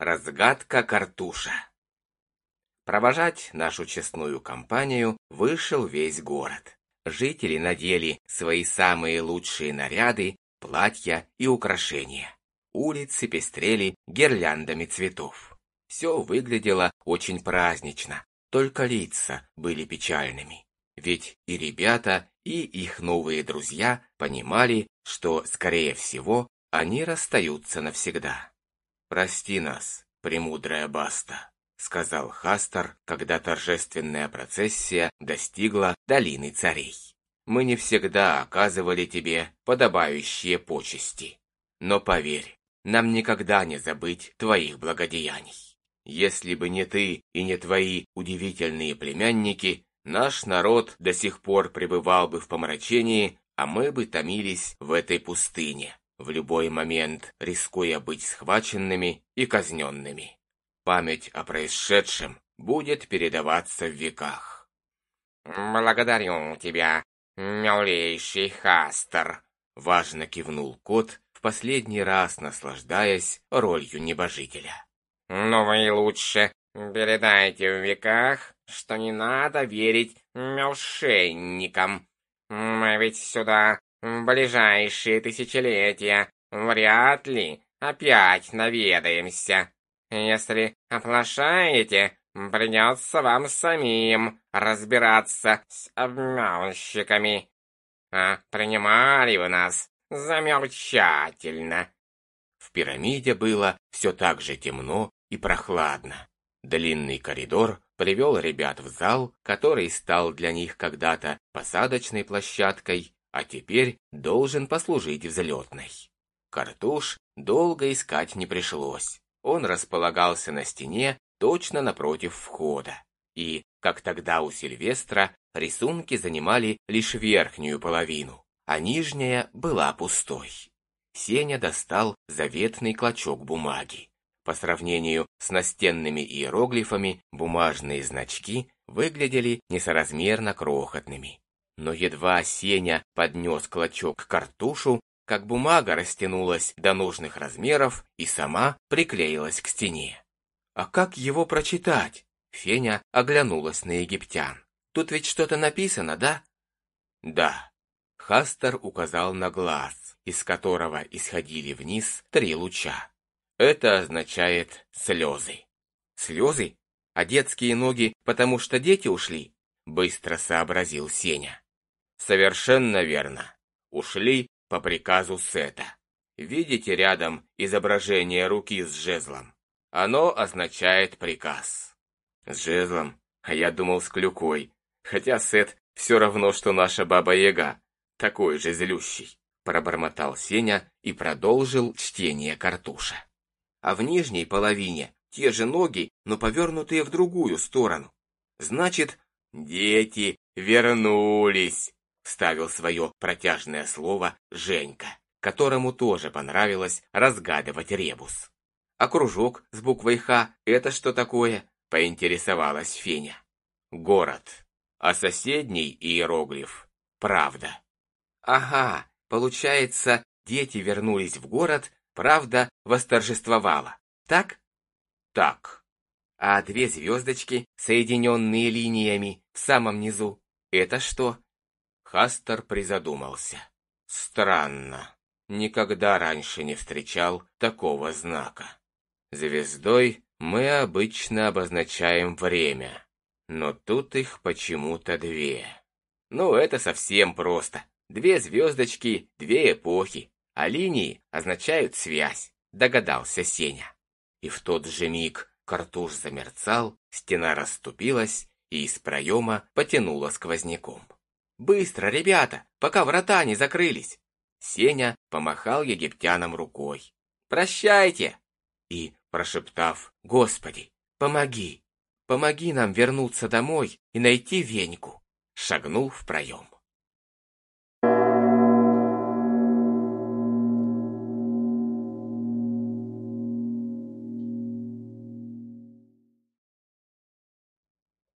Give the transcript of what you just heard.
Разгадка картуша. Провожать нашу честную компанию вышел весь город. Жители надели свои самые лучшие наряды, платья и украшения. Улицы пестрели гирляндами цветов. Все выглядело очень празднично, только лица были печальными. Ведь и ребята, и их новые друзья понимали, что, скорее всего, они расстаются навсегда. «Прости нас, премудрая Баста», — сказал Хастер, когда торжественная процессия достигла долины царей. «Мы не всегда оказывали тебе подобающие почести. Но поверь, нам никогда не забыть твоих благодеяний. Если бы не ты и не твои удивительные племянники, наш народ до сих пор пребывал бы в помрачении, а мы бы томились в этой пустыне, в любой момент рискуя быть схваченными и казненными. Память о происшедшем будет передаваться в веках. «Благодарю тебя, милейший Хастер», — важно кивнул кот, в последний раз наслаждаясь ролью небожителя. «Но вы лучше передайте в веках, что не надо верить мошенникам. Мы ведь сюда в ближайшие тысячелетия вряд ли опять наведаемся. Если оплошаете, придется вам самим разбираться с обманщиками. А принимали вы нас замечательно. В пирамиде было все так же темно и прохладно. Длинный коридор привел ребят в зал, который стал для них когда-то посадочной площадкой, а теперь должен послужить взлетной. Картуш долго искать не пришлось. Он располагался на стене точно напротив входа. И, как тогда у Сильвестра, рисунки занимали лишь верхнюю половину, а нижняя была пустой. Сеня достал заветный клочок бумаги. По сравнению с настенными иероглифами, бумажные значки выглядели несоразмерно крохотными. Но едва Сеня поднес клочок к картушу, как бумага растянулась до нужных размеров и сама приклеилась к стене. «А как его прочитать?» Феня оглянулась на египтян. «Тут ведь что-то написано, да?» «Да». Хастер указал на глаз, из которого исходили вниз три луча. Это означает слезы. Слезы? А детские ноги, потому что дети ушли? Быстро сообразил Сеня. Совершенно верно. Ушли по приказу Сета. Видите рядом изображение руки с жезлом? Оно означает приказ. С жезлом? А я думал с клюкой. Хотя Сет все равно, что наша баба-яга. Такой же злющий. Пробормотал Сеня и продолжил чтение картуша. А в нижней половине те же ноги, но повернутые в другую сторону. Значит, дети вернулись. Вставил свое протяжное слово Женька, которому тоже понравилось разгадывать ребус. «А кружок с буквой «Х» — это что такое?» — поинтересовалась Феня. «Город. А соседний иероглиф — правда». «Ага, получается, дети вернулись в город, правда восторжествовала. Так?» «Так». А две звездочки, соединенные линиями в самом низу, это что? Хастер призадумался. Странно. Никогда раньше не встречал такого знака. Звездой мы обычно обозначаем время, но тут их почему-то две. Ну, это совсем просто. Две звездочки, две эпохи, а линии означают связь, догадался Сеня. И в тот же миг картуш замерцал, стена расступилась, и из проема потянуло сквозняком. Быстро, ребята, пока врата не закрылись. Сеня помахал египтянам рукой. «Прощайте!» И, прошептав «Господи, помоги! Помоги нам вернуться домой и найти Веньку!» шагнул в проем.